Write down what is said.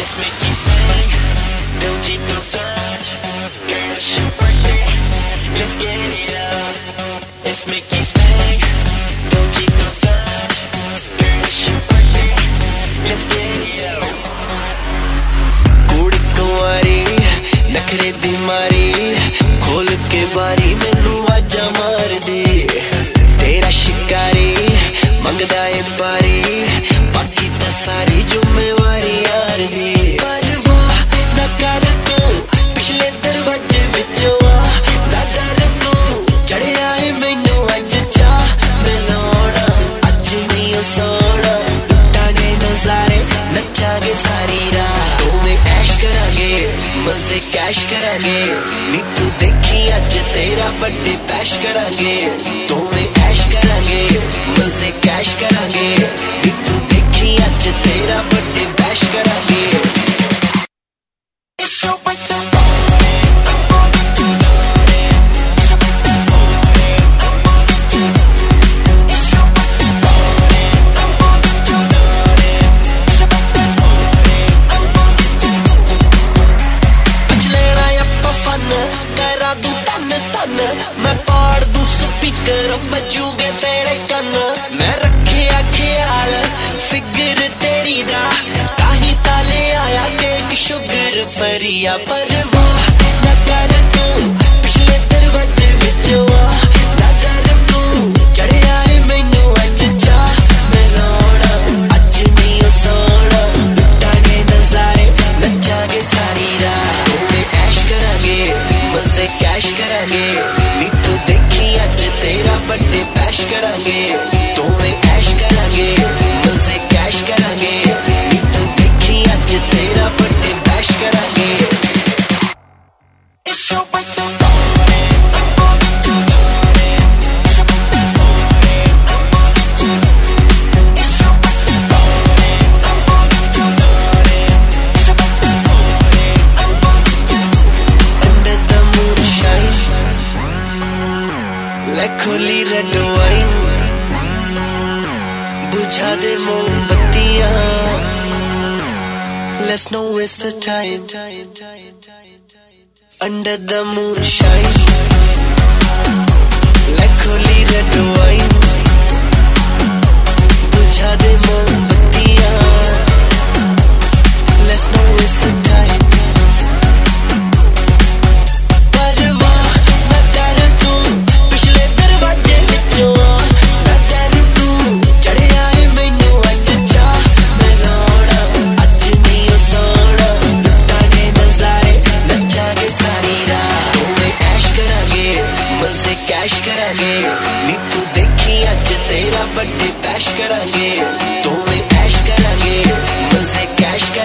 Let's make you sing. Don't you go such. Girl, it's your birthday. Let's get it up. Let's make you sing. Don't you go such. Girl, it's your birthday. Let's get it up. ਕੁੜ ਕੁਆਰੀ ਨਖਰੇ ਦੀ ਮਾਰੀ ਖੋਲ ਕੇ ਬਾਰੀ ਮੈਨੂੰ ਆਜਾ ਮਾਰ ਦੇ ਤੇਰਾ ਸ਼ਿਕਾਰੀ ਮੰਗਦਾ ਏ ਪਾਰੀ ਬਾਕੀ ਤਾਂ ਸਾਰੀ ਜ਼ਿੰਮੇਵਾਰੀ ਪਿਛਲੇ ਦਰਵਾਜ਼ੇ ਵਿੱਚੋਂ ਆ ਨਾ ਡਰ ਤੂੰ ਚੜਿਆ ਏ ਮੈਨੂੰ ਅੱਜ ਚਾ ਮਿਲਾਉਣਾ ਅੱਜ ਨਹੀਂ ਉਹ ਸੋਣਾ ਲੁੱਟਾਂਗੇ ਨਜ਼ਾਰੇ ਨੱਚਾਂਗੇ ਸਾਰੀ ਰਾਤ ਦੋਵੇਂ ਐਸ਼ ਕਰਾਂਗੇ ਮਜ਼ੇ ਕੈਸ਼ ਕਰਾਂਗੇ ਨੀ ਤੂੰ ਦੇਖੀ ਅੱਜ ਤੇਰਾ ਵੱਡੇ ਪੈਸ਼ ਕਰਾਂਗੇ ਦੋਵੇਂ ਐਸ਼ ਕਰਾਂਗੇ ਮਜ਼ੇ ਕੈਸ਼ ਕਰਾਂਗੇ ਨੀ ਤੂੰ ਦੇਖੀ ਅੱਜ ਤੇਰਾ ਵੱਡੇ ਪੈਸ਼ ਕਰਾਂਗੇ फन करा दू तन तन। मैं पाड़ दू स्पीकर बजूगे तेरे कन। मैं रखे ख्याल फिगर तेरी दा। ताही ताले आया केक, शुगर फरिया, पर ਕੈਸ਼ ਕਰਾਂਗੇ ਨੀ ਤੂੰ ਦੇਖੀ ਅੱਜ ਤੇਰਾ ਵੱਡੇ ਪੈਸ਼ ਕਰਾਂਗੇ ਦੋਵੇਂ ਐਸ਼ ਕਰਾਂਗੇ holy red wine. बुझा दे मोमबत्तियाँ Let's not waste the time under the moonshine cash करेंगे। नी तू देखी आज तेरा बर्थडे पैश करेंगे। तो मैं कैश गे मुझसे कैश कर...